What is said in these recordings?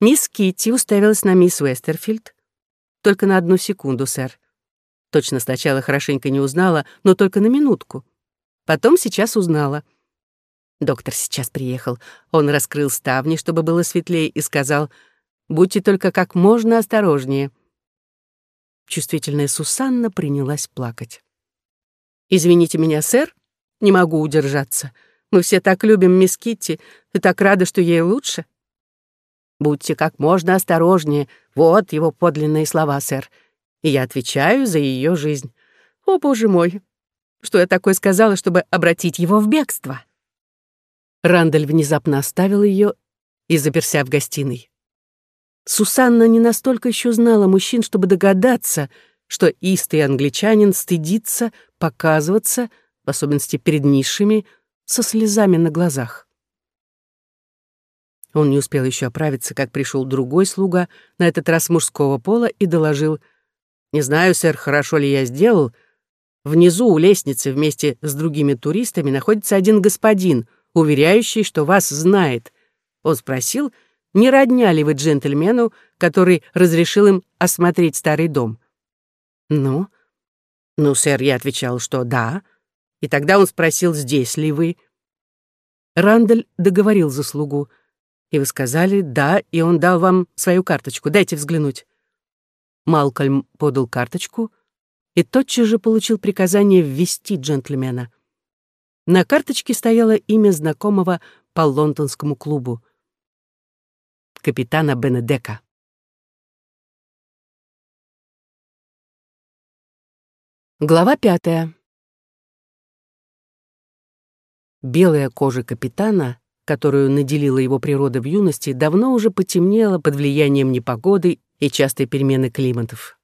Мисс Китти уставилась на мисс Вестерфилд. Только на одну секунду, сэр. Точно сначала хорошенько не узнала, но только на минутку. Потом сейчас узнала. Доктор сейчас приехал. Он раскрыл ставни, чтобы было светлее, и сказал, «Будьте только как можно осторожнее». Чувствительная Сусанна принялась плакать. «Извините меня, сэр, не могу удержаться. Мы все так любим мисс Китти и так рады, что ей лучше». «Будьте как можно осторожнее. Вот его подлинные слова, сэр. И я отвечаю за ее жизнь. О, боже мой! Что я такое сказала, чтобы обратить его в бегство?» Рандаль внезапно оставил ее и заперся в гостиной. Сусанна не настолько еще знала мужчин, чтобы догадаться, что истый англичанин стыдится показываться, в особенности перед низшими, со слезами на глазах. Он не успел еще оправиться, как пришел другой слуга, на этот раз мужского пола, и доложил. «Не знаю, сэр, хорошо ли я сделал. Внизу у лестницы вместе с другими туристами находится один господин, уверяющий, что вас знает. Он спросил, не родня ли вы джентльмену, который разрешил им осмотреть старый дом. «Ну?» «Ну, сэр, я отвечал, что да. И тогда он спросил, здесь ли вы?» Рандаль договорил за слугу. «И вы сказали, да, и он дал вам свою карточку. Дайте взглянуть». Малкольм подал карточку и тотчас же получил приказание ввести джентльмена. На карточке стояло имя знакомого по лондонскому клубу. Капитана Бенедека. Глава пятая. Белая кожа капитана, которую наделила его природа в юности, давно уже потемнела под влиянием непогоды и частой перемены климатов.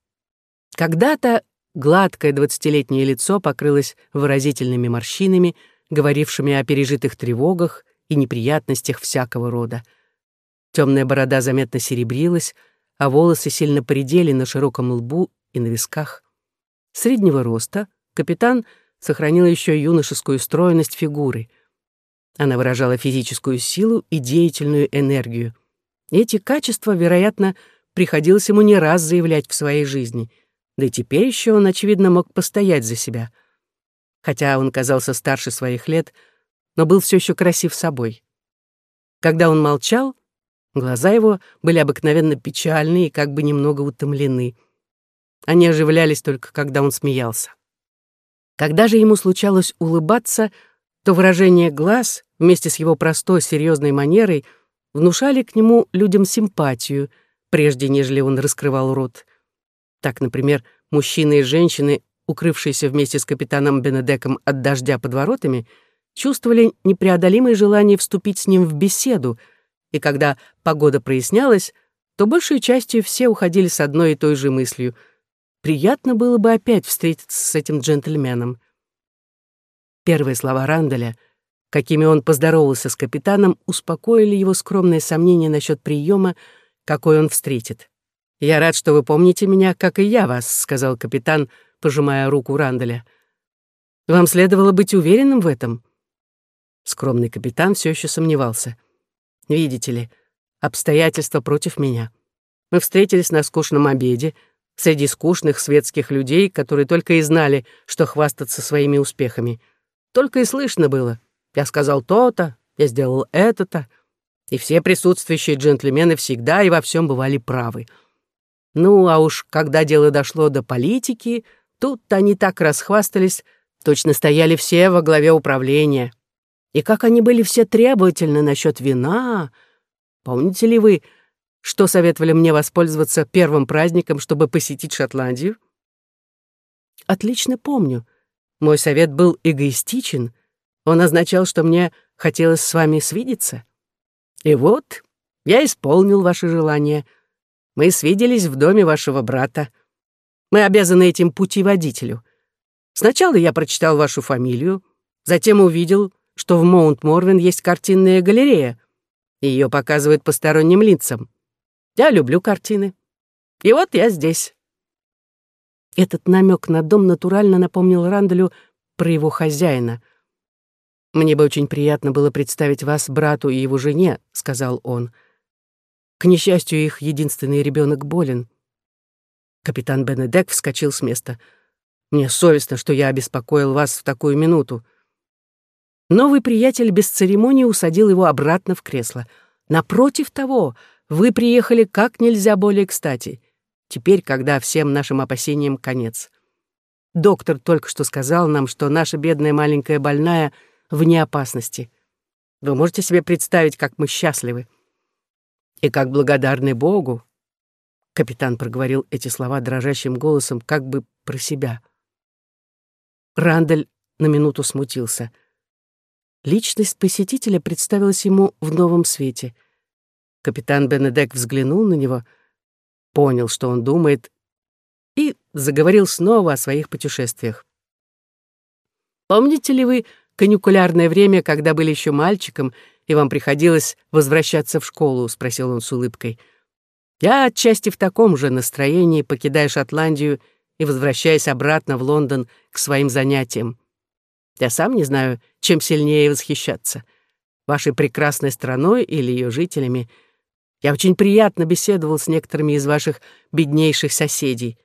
Когда-то гладкое двадцатилетнее лицо покрылось выразительными морщинами, говорившими о пережитых тревогах и неприятностях всякого рода. Темная борода заметно серебрилась, а волосы сильно поредели на широком лбу и на висках. Среднего роста капитан сохранил еще юношескую стройность фигуры. Она выражала физическую силу и деятельную энергию. эти качества, вероятно, приходилось ему не раз заявлять в своей жизни, да и теперь еще он, очевидно, мог постоять за себя — хотя он казался старше своих лет, но был все еще красив собой. Когда он молчал, глаза его были обыкновенно печальны и как бы немного утомлены. Они оживлялись только, когда он смеялся. Когда же ему случалось улыбаться, то выражение глаз, вместе с его простой, серьезной манерой, внушали к нему людям симпатию, прежде нежели он раскрывал рот. Так, например, мужчины и женщины укрывшиеся вместе с капитаном Бенедеком от дождя под воротами, чувствовали непреодолимое желание вступить с ним в беседу, и когда погода прояснялась, то большей частью все уходили с одной и той же мыслью. Приятно было бы опять встретиться с этим джентльменом. Первые слова Ранделя, какими он поздоровался с капитаном, успокоили его скромные сомнения насчет приема, какой он встретит. «Я рад, что вы помните меня, как и я вас», — сказал капитан, — пожимая руку Ранделя. «Вам следовало быть уверенным в этом». Скромный капитан все еще сомневался. «Видите ли, обстоятельства против меня. Мы встретились на скучном обеде, среди скучных светских людей, которые только и знали, что хвастаться своими успехами. Только и слышно было. Я сказал то-то, я сделал это-то. И все присутствующие джентльмены всегда и во всем бывали правы. Ну, а уж когда дело дошло до политики, Тут они так расхвастались, точно стояли все во главе управления. И как они были все требовательны насчет вина. Помните ли вы, что советовали мне воспользоваться первым праздником, чтобы посетить Шотландию? Отлично помню. Мой совет был эгоистичен. Он означал, что мне хотелось с вами свидеться. И вот я исполнил ваше желание. Мы свиделись в доме вашего брата. Мы обязаны этим путеводителю. Сначала я прочитал вашу фамилию, затем увидел, что в Маунт-Морвин есть картинная галерея. Ее показывают посторонним лицам. Я люблю картины. И вот я здесь». Этот намек на дом натурально напомнил Рандалю про его хозяина. «Мне бы очень приятно было представить вас брату и его жене», — сказал он. К несчастью, их единственный ребенок болен. Капитан Бенедек вскочил с места. «Мне совестно, что я обеспокоил вас в такую минуту». Новый приятель без церемонии усадил его обратно в кресло. «Напротив того, вы приехали как нельзя более кстати. Теперь, когда всем нашим опасениям конец. Доктор только что сказал нам, что наша бедная маленькая больная вне опасности. Вы можете себе представить, как мы счастливы. И как благодарны Богу. Капитан проговорил эти слова дрожащим голосом, как бы про себя. Рандаль на минуту смутился. Личность посетителя представилась ему в новом свете. Капитан Бенедек взглянул на него, понял, что он думает, и заговорил снова о своих путешествиях. «Помните ли вы каникулярное время, когда были еще мальчиком, и вам приходилось возвращаться в школу?» — спросил он с улыбкой. «Я отчасти в таком же настроении, покидая Шотландию и возвращаясь обратно в Лондон к своим занятиям. Я сам не знаю, чем сильнее восхищаться — вашей прекрасной страной или ее жителями — я очень приятно беседовал с некоторыми из ваших беднейших соседей.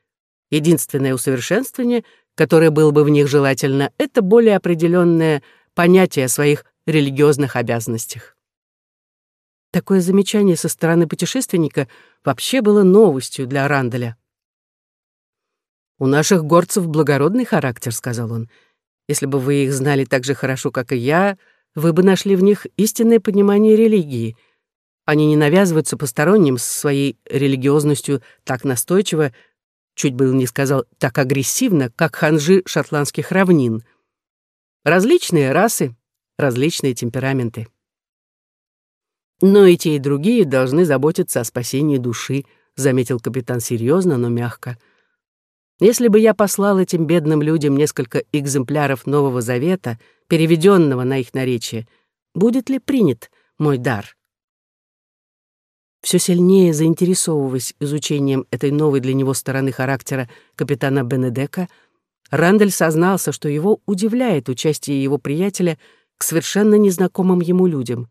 Единственное усовершенствование, которое было бы в них желательно, это более определенное понятие о своих религиозных обязанностях. Такое замечание со стороны путешественника вообще было новостью для Ранделя. «У наших горцев благородный характер», — сказал он. «Если бы вы их знали так же хорошо, как и я, вы бы нашли в них истинное понимание религии — они не навязываются посторонним с своей религиозностью так настойчиво, чуть было не сказал так агрессивно, как ханжи шотландских равнин. Различные расы, различные темпераменты. Но и те, и другие должны заботиться о спасении души, заметил капитан серьезно, но мягко. Если бы я послал этим бедным людям несколько экземпляров Нового Завета, переведенного на их наречие, будет ли принят мой дар? Все сильнее заинтересовываясь изучением этой новой для него стороны характера капитана Бенедека, Рандель сознался, что его удивляет участие его приятеля к совершенно незнакомым ему людям.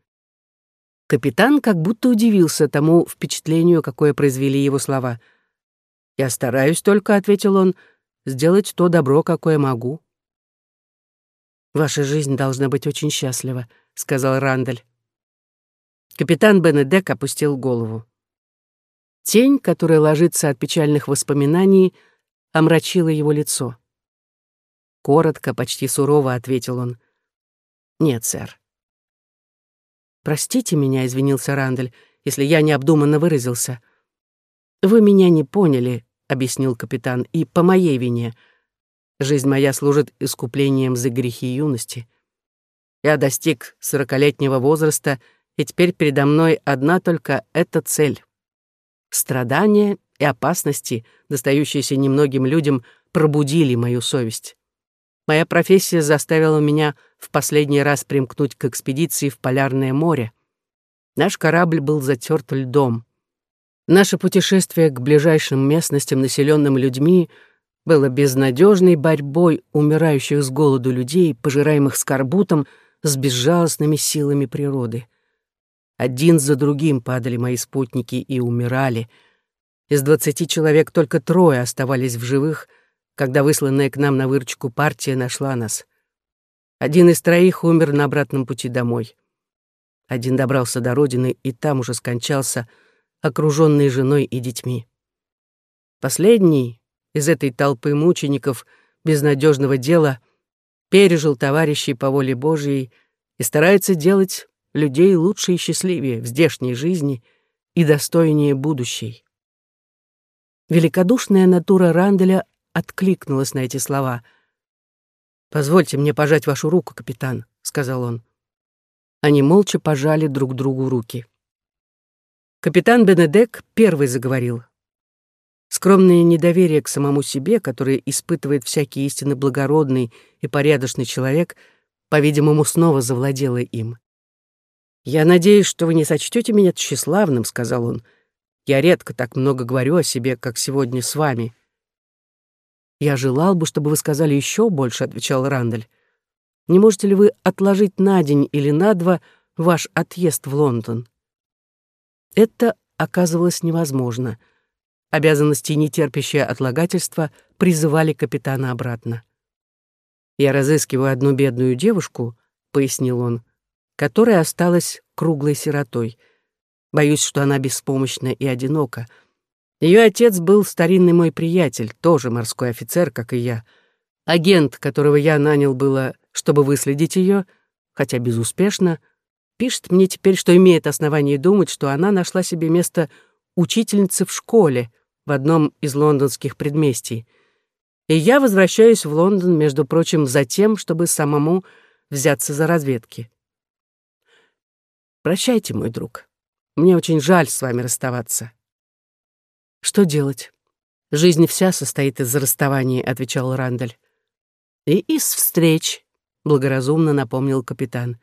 Капитан как будто удивился тому впечатлению, какое произвели его слова. «Я стараюсь только», — ответил он, — «сделать то добро, какое могу». «Ваша жизнь должна быть очень счастлива», — сказал Рандель. Капитан Бенедек опустил голову. Тень, которая ложится от печальных воспоминаний, омрачила его лицо. Коротко, почти сурово ответил он. «Нет, сэр». «Простите меня», — извинился Рандель, «если я необдуманно выразился». «Вы меня не поняли», — объяснил капитан, — «и по моей вине. Жизнь моя служит искуплением за грехи юности. Я достиг сорокалетнего возраста — и теперь передо мной одна только эта цель. Страдания и опасности, достающиеся немногим людям, пробудили мою совесть. Моя профессия заставила меня в последний раз примкнуть к экспедиции в Полярное море. Наш корабль был затерт льдом. Наше путешествие к ближайшим местностям, населенным людьми, было безнадежной борьбой умирающих с голоду людей, пожираемых скорбутом, с безжалостными силами природы. Один за другим падали мои спутники и умирали. Из двадцати человек только трое оставались в живых, когда высланная к нам на выручку партия нашла нас. Один из троих умер на обратном пути домой. Один добрался до родины и там уже скончался, окруженный женой и детьми. Последний из этой толпы мучеников безнадежного дела пережил товарищей по воле Божьей и старается делать людей лучше и счастливее в здешней жизни и достойнее будущей. Великодушная натура Ранделя откликнулась на эти слова. «Позвольте мне пожать вашу руку, капитан», — сказал он. Они молча пожали друг другу руки. Капитан Бенедек первый заговорил. Скромное недоверие к самому себе, которое испытывает всякий истинно благородный и порядочный человек, по-видимому, снова завладело им. «Я надеюсь, что вы не сочтете меня тщеславным», — сказал он. «Я редко так много говорю о себе, как сегодня с вами». «Я желал бы, чтобы вы сказали еще больше», — отвечал Рандаль. «Не можете ли вы отложить на день или на два ваш отъезд в Лондон?» Это оказывалось невозможно. Обязанности, не терпящие отлагательства, призывали капитана обратно. «Я разыскиваю одну бедную девушку», — пояснил он, «которая осталась круглой сиротой. Боюсь, что она беспомощна и одинока. Ее отец был старинный мой приятель, тоже морской офицер, как и я. Агент, которого я нанял было, чтобы выследить ее, хотя безуспешно, пишет мне теперь, что имеет основание думать, что она нашла себе место учительницы в школе в одном из лондонских предместий. И я возвращаюсь в Лондон, между прочим, за тем, чтобы самому взяться за разведки. Прощайте, мой друг. Мне очень жаль с вами расставаться. Что делать? Жизнь вся состоит из расставаний, отвечал Рандаль. И из встреч, благоразумно напомнил капитан.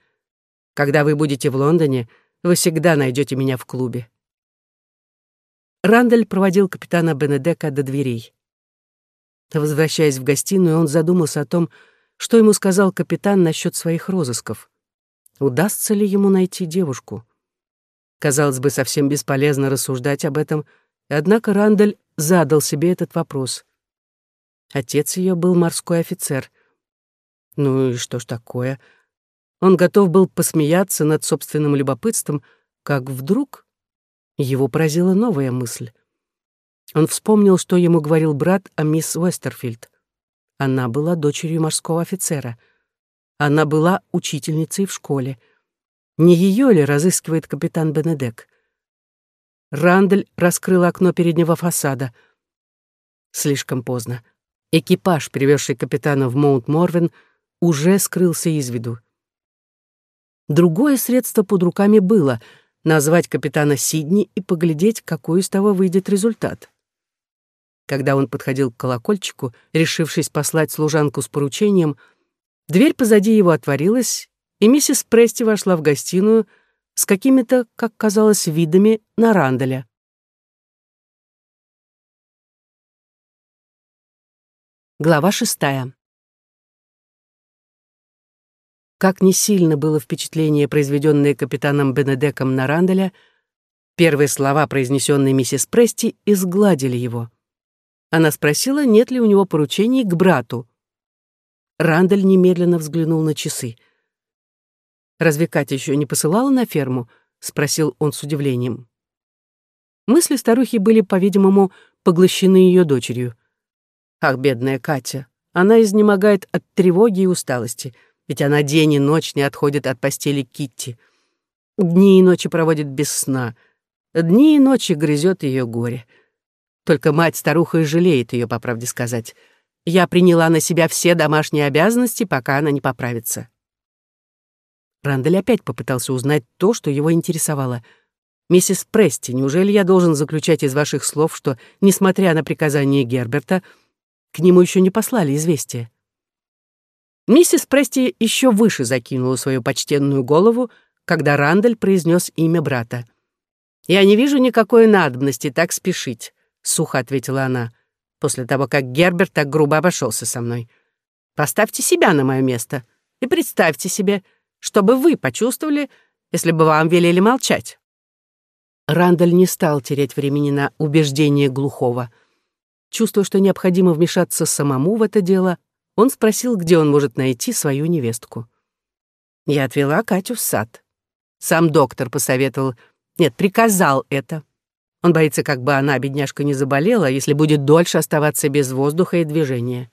Когда вы будете в Лондоне, вы всегда найдете меня в клубе. Рандаль проводил капитана Бенедека до дверей. Возвращаясь в гостиную, он задумался о том, что ему сказал капитан насчет своих розысков. Удастся ли ему найти девушку? Казалось бы, совсем бесполезно рассуждать об этом, однако Рандаль задал себе этот вопрос. Отец ее был морской офицер. Ну и что ж такое? Он готов был посмеяться над собственным любопытством, как вдруг его поразила новая мысль. Он вспомнил, что ему говорил брат о мисс Уэстерфилд. Она была дочерью морского офицера. Она была учительницей в школе. Не ее ли разыскивает капитан Бенедек? Рандель раскрыл окно переднего фасада. Слишком поздно. Экипаж, привезший капитана в Маунт-Морвен, уже скрылся из виду. Другое средство под руками было — назвать капитана Сидни и поглядеть, какой из того выйдет результат. Когда он подходил к колокольчику, решившись послать служанку с поручением, дверь позади его отворилась, и миссис Прести вошла в гостиную с какими-то, как казалось, видами на Ранделя. Глава шестая. Как не сильно было впечатление, произведенное капитаном Бенедеком на Ранделя, первые слова, произнесенные миссис Прести, изгладили его. Она спросила, нет ли у него поручений к брату. Рандаль немедленно взглянул на часы. «Разве Катя еще не посылала на ферму?» — спросил он с удивлением. Мысли старухи были, по-видимому, поглощены ее дочерью. «Ах, бедная Катя! Она изнемогает от тревоги и усталости, ведь она день и ночь не отходит от постели Китти. Дни и ночи проводит без сна. Дни и ночи грызет ее горе. Только мать-старуха и жалеет ее, по правде сказать. Я приняла на себя все домашние обязанности, пока она не поправится. Рандель опять попытался узнать то, что его интересовало. «Миссис Прести, неужели я должен заключать из ваших слов, что, несмотря на приказание Герберта, к нему еще не послали известие?» Миссис Прести еще выше закинула свою почтенную голову, когда Рандель произнес имя брата. «Я не вижу никакой надобности так спешить сухо ответила она, после того, как Герберт так грубо обошелся со мной. Поставьте себя на мое место и представьте себе, что бы вы почувствовали, если бы вам велели молчать. Рандаль не стал терять времени на убеждение глухого. Чувствуя, что необходимо вмешаться самому в это дело, он спросил, где он может найти свою невестку. Я отвела Катю в сад. Сам доктор посоветовал, нет, приказал это. Он боится, как бы она, бедняжка, не заболела, если будет дольше оставаться без воздуха и движения.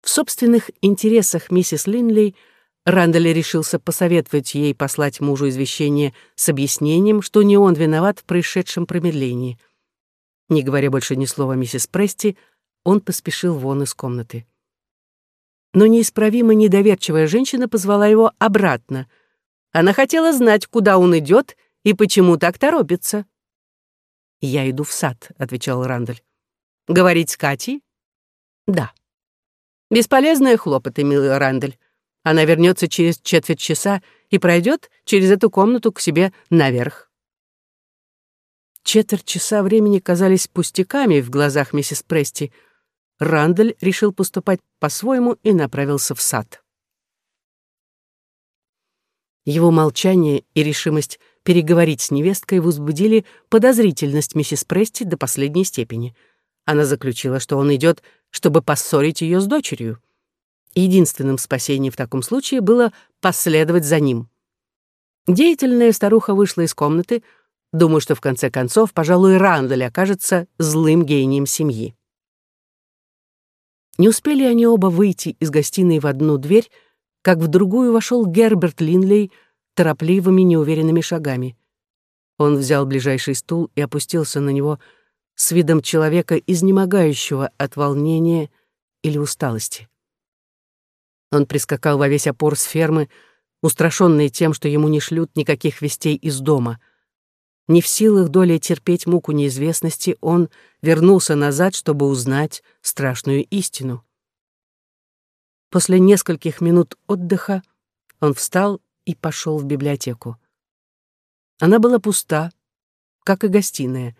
В собственных интересах миссис Линлей Рандаль решился посоветовать ей послать мужу извещение с объяснением, что не он виноват в происшедшем промедлении. Не говоря больше ни слова миссис Прести, он поспешил вон из комнаты. Но неисправимо недоверчивая женщина позвала его обратно. Она хотела знать, куда он идет и почему так торопится. «Я иду в сад», — отвечал Рандаль. «Говорить с Катей?» «Да». «Бесполезные хлопоты, милый Рандаль. Она вернется через четверть часа и пройдет через эту комнату к себе наверх». Четверть часа времени казались пустяками в глазах миссис Прести. Рандаль решил поступать по-своему и направился в сад. Его молчание и решимость переговорить с невесткой возбудили подозрительность миссис Прести до последней степени. Она заключила, что он идет, чтобы поссорить ее с дочерью. Единственным спасением в таком случае было последовать за ним. Деятельная старуха вышла из комнаты, думая, что в конце концов, пожалуй, Рандаль окажется злым гением семьи. Не успели они оба выйти из гостиной в одну дверь, как в другую вошел Герберт Линлей торопливыми неуверенными шагами. Он взял ближайший стул и опустился на него с видом человека, изнемогающего от волнения или усталости. Он прискакал во весь опор с фермы, устрашённый тем, что ему не шлют никаких вестей из дома. Не в силах долей терпеть муку неизвестности, он вернулся назад, чтобы узнать страшную истину. После нескольких минут отдыха он встал и пошел в библиотеку. Она была пуста, как и гостиная.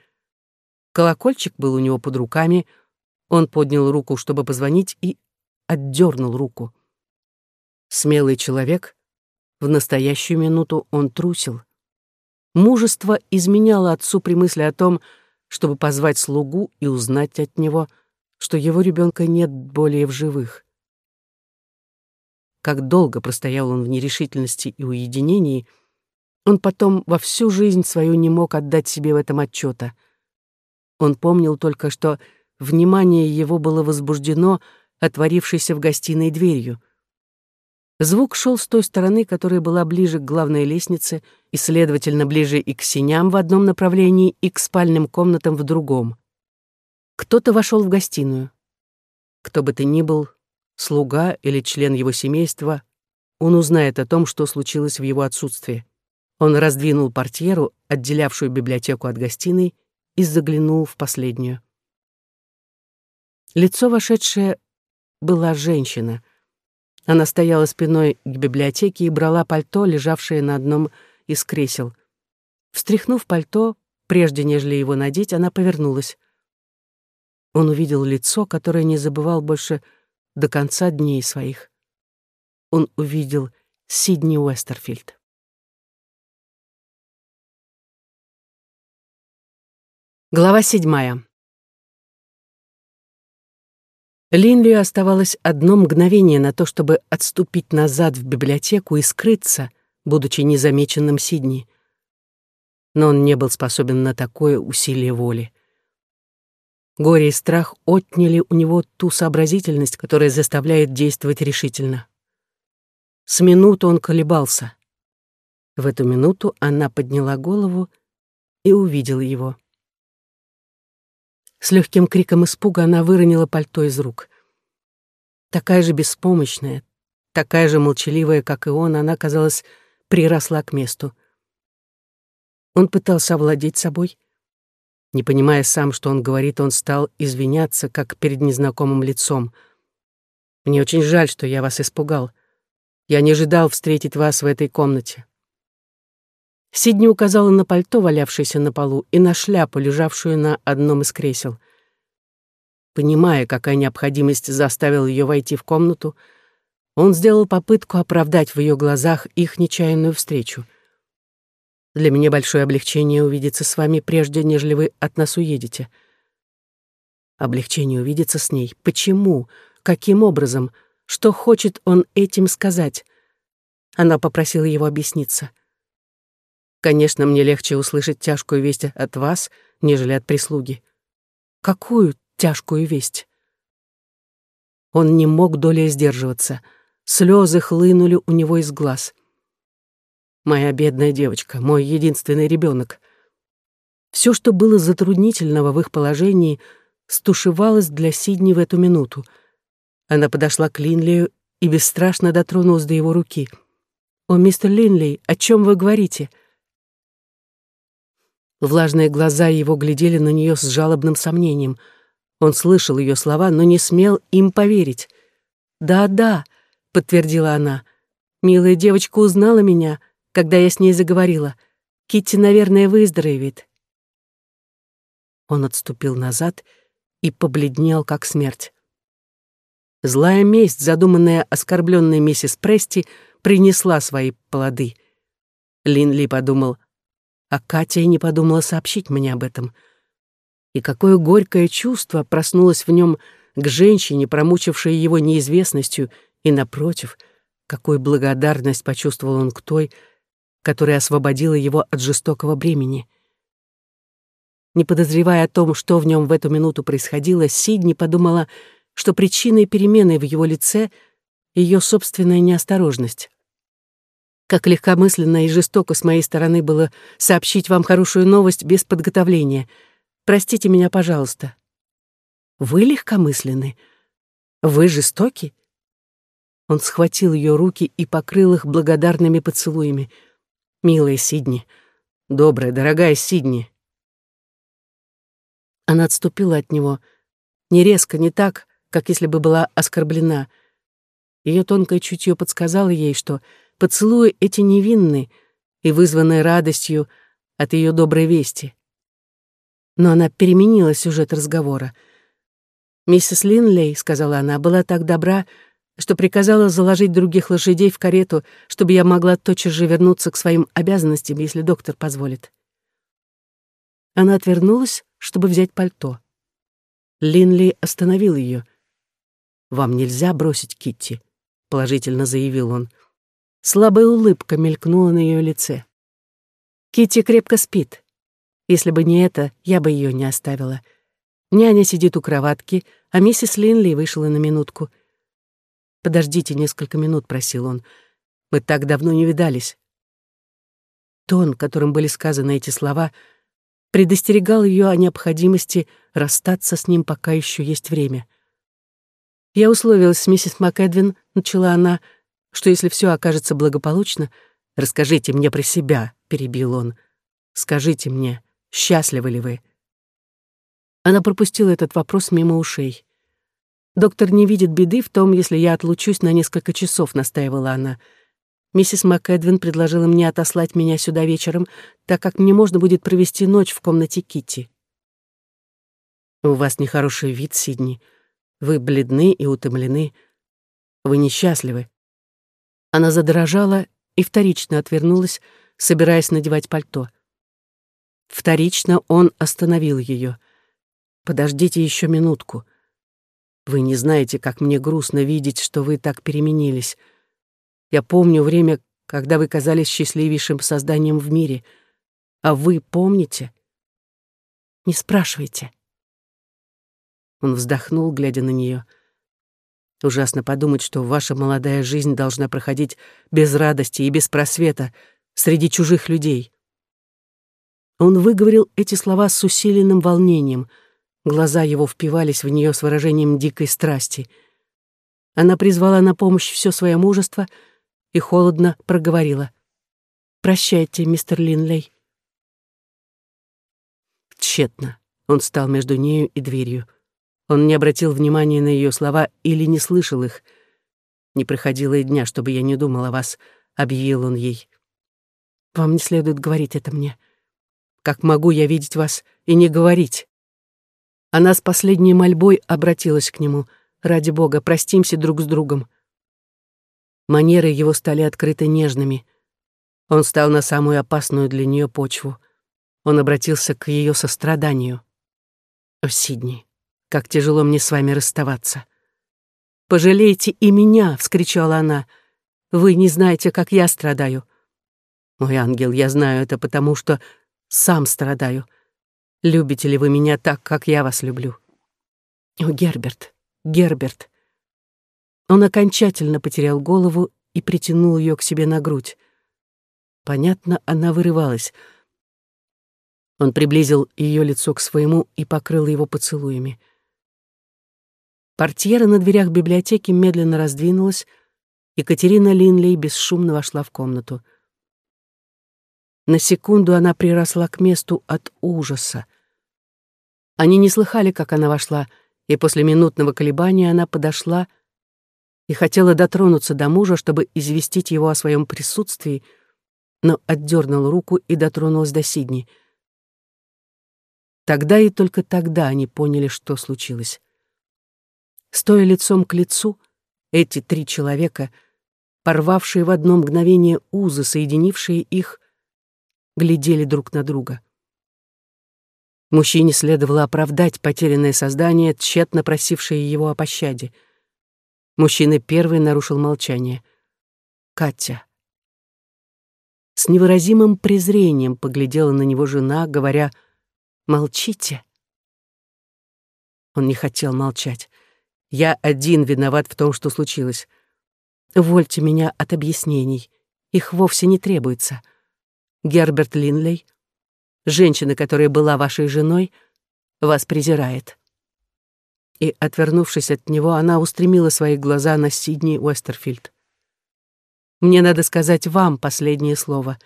Колокольчик был у него под руками, он поднял руку, чтобы позвонить, и отдернул руку. Смелый человек, в настоящую минуту он трусил. Мужество изменяло отцу при мысли о том, чтобы позвать слугу и узнать от него, что его ребенка нет более в живых. Как долго простоял он в нерешительности и уединении, он потом во всю жизнь свою не мог отдать себе в этом отчета. Он помнил только, что внимание его было возбуждено отворившейся в гостиной дверью. Звук шел с той стороны, которая была ближе к главной лестнице и, следовательно, ближе и к синям в одном направлении, и к спальным комнатам в другом. Кто-то вошел в гостиную. Кто бы ты ни был, слуга или член его семейства, он узнает о том, что случилось в его отсутствии. Он раздвинул портьеру, отделявшую библиотеку от гостиной, и заглянул в последнюю. Лицо вошедшее была женщина. Она стояла спиной к библиотеке и брала пальто, лежавшее на одном из кресел. Встряхнув пальто, прежде нежели его надеть, она повернулась. Он увидел лицо, которое не забывал больше до конца дней своих. Он увидел Сидни Уэстерфилд. Глава седьмая. Линли оставалось одно мгновение на то, чтобы отступить назад в библиотеку и скрыться, будучи незамеченным Сидни. Но он не был способен на такое усилие воли. Горе и страх отняли у него ту сообразительность, которая заставляет действовать решительно. С минуту он колебался. В эту минуту она подняла голову и увидела его. С легким криком испуга она выронила пальто из рук. Такая же беспомощная, такая же молчаливая, как и он, она, казалось, приросла к месту. Он пытался овладеть собой — не понимая сам, что он говорит, он стал извиняться, как перед незнакомым лицом. «Мне очень жаль, что я вас испугал. Я не ожидал встретить вас в этой комнате». Сидни указала на пальто, валявшееся на полу, и на шляпу, лежавшую на одном из кресел. Понимая, какая необходимость заставила ее войти в комнату, он сделал попытку оправдать в ее глазах их нечаянную встречу — для меня большое облегчение увидеться с вами, прежде нежели вы от нас уедете. Облегчение увидеться с ней. Почему? Каким образом? Что хочет он этим сказать? Она попросила его объясниться. Конечно, мне легче услышать тяжкую весть от вас, нежели от прислуги. Какую тяжкую весть? Он не мог долей сдерживаться. Слезы хлынули у него из глаз. Моя бедная девочка, мой единственный ребенок. Все, что было затруднительного в их положении, стушевалось для Сидни в эту минуту. Она подошла к Линлею и бесстрашно дотронулась до его руки. «О, мистер Линлей, о чем вы говорите?» Влажные глаза его глядели на нее с жалобным сомнением. Он слышал ее слова, но не смел им поверить. «Да-да», — подтвердила она, — «милая девочка узнала меня когда я с ней заговорила. Китти, наверное, выздоровеет. Он отступил назад и побледнел, как смерть. Злая месть, задуманная оскорбленной миссис Прести, принесла свои плоды. Линли подумал, а Катя не подумала сообщить мне об этом. И какое горькое чувство проснулось в нем к женщине, промучившей его неизвестностью, и, напротив, какую благодарность почувствовал он к той, которая освободила его от жестокого бремени. Не подозревая о том, что в нем в эту минуту происходило, Сидни подумала, что причиной перемены в его лице — ее собственная неосторожность. Как легкомысленно и жестоко с моей стороны было сообщить вам хорошую новость без подготовления. Простите меня, пожалуйста. Вы легкомысленны? Вы жестоки? Он схватил ее руки и покрыл их благодарными поцелуями. Милая Сидни, добрая, дорогая Сидни. Она отступила от него, не резко, не так, как если бы была оскорблена. Ее тонкое чутье подсказало ей, что Поцелуи эти невинны и вызваны радостью от ее доброй вести. Но она переменила сюжет разговора. «Миссис Линлей», — сказала она, — «была так добра, что приказала заложить других лошадей в карету, чтобы я могла тотчас же вернуться к своим обязанностям, если доктор позволит». Она отвернулась, чтобы взять пальто. Линли остановил ее. «Вам нельзя бросить Китти», — положительно заявил он. Слабая улыбка мелькнула на ее лице. Кити крепко спит. Если бы не это, я бы ее не оставила. Няня сидит у кроватки, а миссис Линли вышла на минутку. «Подождите несколько минут», — просил он. «Мы так давно не видались». Тон, которым были сказаны эти слова, предостерегал ее о необходимости расстаться с ним, пока еще есть время. «Я условилась с миссис МакЭдвин», — начала она, — что если все окажется благополучно, расскажите мне про себя, перебил он. Скажите мне, счастливы ли вы? Она пропустила этот вопрос мимо ушей. «Доктор не видит беды в том, если я отлучусь на несколько часов», — настаивала она. «Миссис МакЭдвин предложила мне отослать меня сюда вечером, так как мне можно будет провести ночь в комнате Китти. «У вас нехороший вид, Сидни. Вы бледны и утомлены. Вы несчастливы. Она задрожала и вторично отвернулась, собираясь надевать пальто. Вторично он остановил ее. «Подождите еще минутку. Вы не знаете, как мне грустно видеть, что вы так переменились. Я помню время, когда вы казались счастливейшим созданием в мире. А вы помните? Не спрашивайте». Он вздохнул, глядя на нее. Ужасно подумать, что ваша молодая жизнь должна проходить без радости и без просвета среди чужих людей. Он выговорил эти слова с усиленным волнением. Глаза его впивались в нее с выражением дикой страсти. Она призвала на помощь все свое мужество и холодно проговорила. «Прощайте, мистер Линлей». Тщетно. Он стал между нею и дверью. Он не обратил внимания на ее слова или не слышал их. «Не проходило и дня, чтобы я не думал о вас», — объявил он ей. «Вам не следует говорить это мне. Как могу я видеть вас и не говорить?» Она с последней мольбой обратилась к нему. «Ради Бога, простимся друг с другом». Манеры его стали открыто нежными. Он стал на самую опасную для нее почву. Он обратился к ее состраданию. «О, Сидни, как тяжело мне с вами расставаться. «Пожалейте и меня!» — вскричала она. «Вы не знаете, как я страдаю». «Мой ангел, я знаю это потому, что сам страдаю. Любите ли вы меня так, как я вас люблю?» «О, Герберт, Герберт!» Он окончательно потерял голову и притянул ее к себе на грудь. Понятно, она вырывалась. Он приблизил ее лицо к своему и покрыл его поцелуями. Портьера на дверях библиотеки медленно раздвинулась, и Катерина Линлей бесшумно вошла в комнату. На секунду она приросла к месту от ужаса. Они не слыхали, как она вошла, и после минутного колебания она подошла и хотела дотронуться до мужа, чтобы известить его о своем присутствии, но отдернула руку и дотронулась до Сидни. Тогда и только тогда они поняли, что случилось. Стоя лицом к лицу, эти три человека, порвавшие в одно мгновение узы, соединившие их, глядели друг на друга. Мужчине следовало оправдать потерянное создание, тщетно просившее его о пощаде. Мужчина первый нарушил молчание. «Катя». С невыразимым презрением поглядела на него жена, говоря «Молчите». Он не хотел молчать. «Я один виноват в том, что случилось. Вольте меня от объяснений. Их вовсе не требуется. Герберт Линлей — женщина, которая была вашей женой, вас презирает». И, отвернувшись от него, она устремила свои глаза на Сидни Уэстерфилд. «Мне надо сказать вам последнее слово.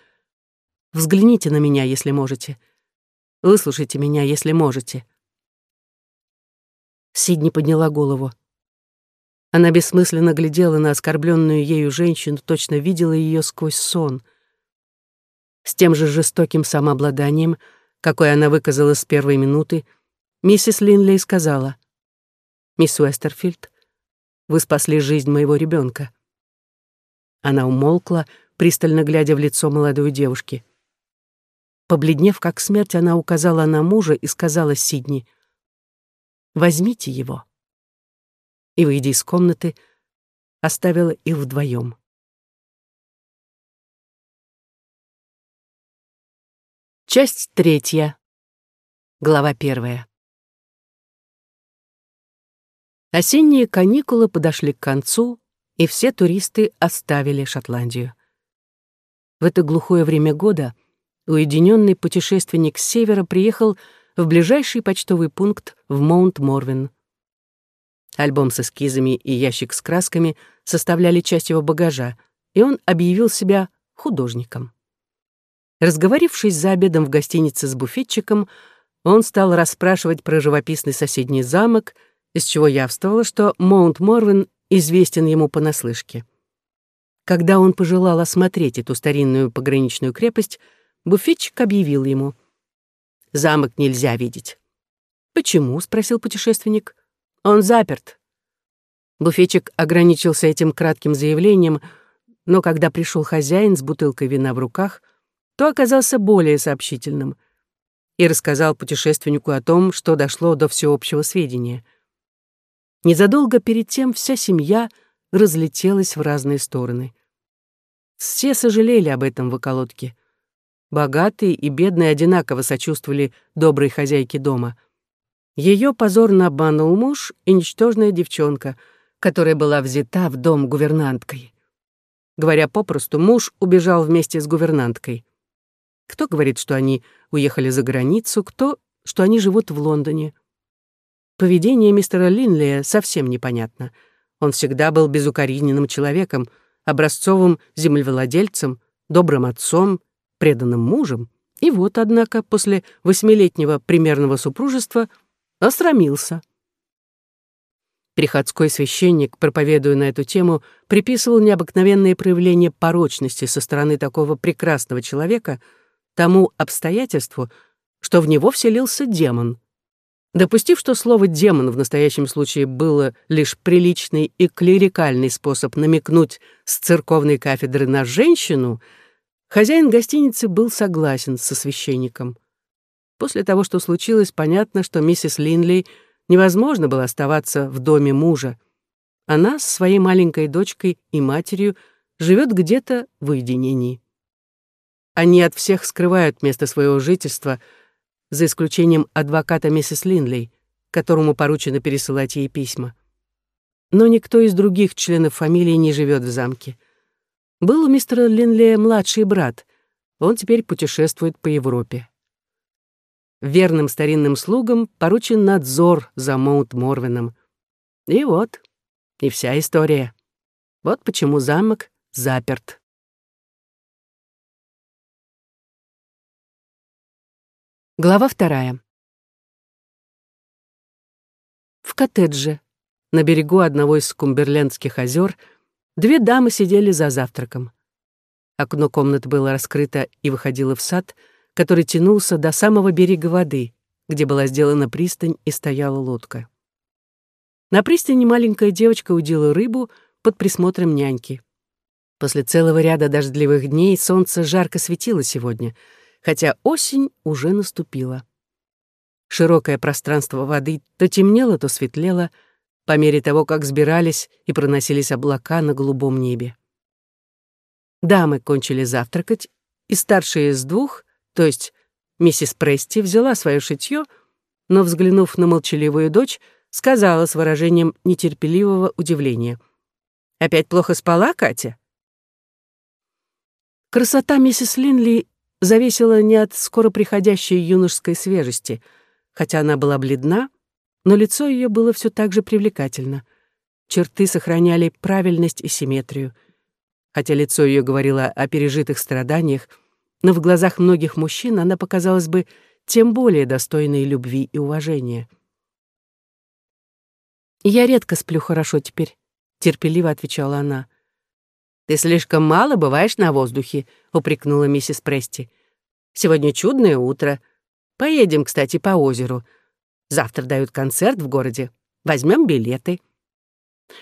Взгляните на меня, если можете. Выслушайте меня, если можете». Сидни подняла голову. Она бессмысленно глядела на оскорбленную ею женщину, точно видела ее сквозь сон — с тем же жестоким самообладанием, какой она выказала с первой минуты, миссис Линлей сказала, «Мисс Уэстерфилд, вы спасли жизнь моего ребенка. Она умолкла, пристально глядя в лицо молодой девушки. Побледнев как смерть, она указала на мужа и сказала Сидни, «Возьмите его». И, выйдя из комнаты, оставила их вдвоем. Часть третья. Глава первая. Осенние каникулы подошли к концу, и все туристы оставили Шотландию. В это глухое время года уединенный путешественник с севера приехал в ближайший почтовый пункт в Маунт-Морвин. Альбом с эскизами и ящик с красками составляли часть его багажа, и он объявил себя художником. Разговорившись за обедом в гостинице с буфетчиком, он стал расспрашивать про живописный соседний замок, из чего явствовало, что Маунт-Морвен известен ему понаслышке. Когда он пожелал осмотреть эту старинную пограничную крепость, буфетчик объявил ему. «Замок нельзя видеть». «Почему?» — спросил путешественник. «Он заперт». Буфетчик ограничился этим кратким заявлением, но когда пришел хозяин с бутылкой вина в руках — то оказался более сообщительным и рассказал путешественнику о том, что дошло до всеобщего сведения. Незадолго перед тем вся семья разлетелась в разные стороны. Все сожалели об этом в околотке. Богатые и бедные одинаково сочувствовали доброй хозяйке дома. Ее позорно обманул муж и ничтожная девчонка, которая была взята в дом гувернанткой. Говоря попросту, муж убежал вместе с гувернанткой. Кто говорит, что они уехали за границу, кто, что они живут в Лондоне. Поведение мистера Линлея совсем непонятно. Он всегда был безукоризненным человеком, образцовым землевладельцем, добрым отцом, преданным мужем. И вот, однако, после восьмилетнего примерного супружества осрамился. Приходской священник, проповедуя на эту тему, приписывал необыкновенные проявления порочности со стороны такого прекрасного человека — тому обстоятельству, что в него вселился демон. Допустив, что слово «демон» в настоящем случае было лишь приличный и клерикальный способ намекнуть с церковной кафедры на женщину, хозяин гостиницы был согласен со священником. После того, что случилось, понятно, что миссис Линли невозможно было оставаться в доме мужа. Она с своей маленькой дочкой и матерью живет где-то в уединении. Они от всех скрывают место своего жительства, за исключением адвоката миссис Линлей, которому поручено пересылать ей письма. Но никто из других членов фамилии не живет в замке. Был у мистера Линлея младший брат. Он теперь путешествует по Европе. Верным старинным слугам поручен надзор за Моут Морвином. И вот, и вся история. Вот почему замок заперт. Глава вторая. В коттедже, на берегу одного из Кумберлендских озер, две дамы сидели за завтраком. Окно комнаты было раскрыто и выходило в сад, который тянулся до самого берега воды, где была сделана пристань и стояла лодка. На пристани маленькая девочка удила рыбу под присмотром няньки. После целого ряда дождливых дней солнце жарко светило сегодня — хотя осень уже наступила. Широкое пространство воды то темнело, то светлело, по мере того, как сбирались и проносились облака на голубом небе. Дамы кончили завтракать, и старшая из двух, то есть миссис Прести, взяла свое шитье, но, взглянув на молчаливую дочь, сказала с выражением нетерпеливого удивления. «Опять плохо спала, Катя?» Красота миссис Линли зависела не от скоро приходящей юношеской свежести, хотя она была бледна, но лицо ее было все так же привлекательно. Черты сохраняли правильность и симметрию. Хотя лицо ее говорило о пережитых страданиях, но в глазах многих мужчин она показалась бы тем более достойной любви и уважения. «Я редко сплю хорошо теперь», — терпеливо отвечала она. «Ты слишком мало бываешь на воздухе», — упрекнула миссис Прести. «Сегодня чудное утро. Поедем, кстати, по озеру. Завтра дают концерт в городе. Возьмем билеты.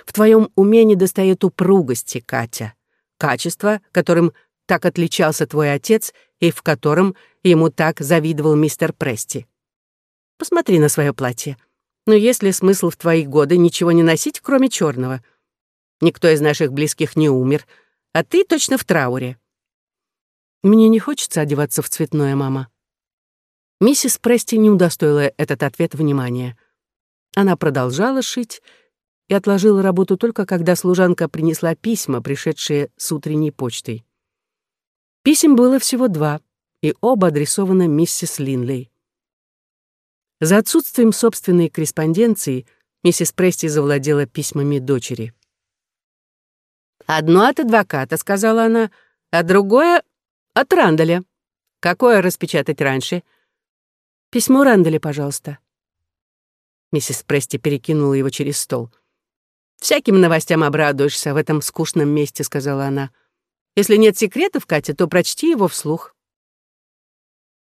В твоем уме недостает упругости, Катя. Качество, которым так отличался твой отец и в котором ему так завидовал мистер Прести. Посмотри на свое платье. Но есть ли смысл в твои годы ничего не носить, кроме черного? Никто из наших близких не умер, а ты точно в трауре. Мне не хочется одеваться в цветное, мама. Миссис Прести не удостоила этот ответ внимания. Она продолжала шить и отложила работу только когда служанка принесла письма, пришедшие с утренней почтой. Писем было всего два, и оба адресованы миссис Линлей. За отсутствием собственной корреспонденции миссис Прести завладела письмами дочери. «Одно от адвоката», — сказала она, — «а другое — от Рандаля. Какое распечатать раньше?» «Письмо Рэндалли, пожалуйста». Миссис Прести перекинула его через стол. «Всяким новостям обрадуешься в этом скучном месте», — сказала она. «Если нет секретов, Катя, то прочти его вслух».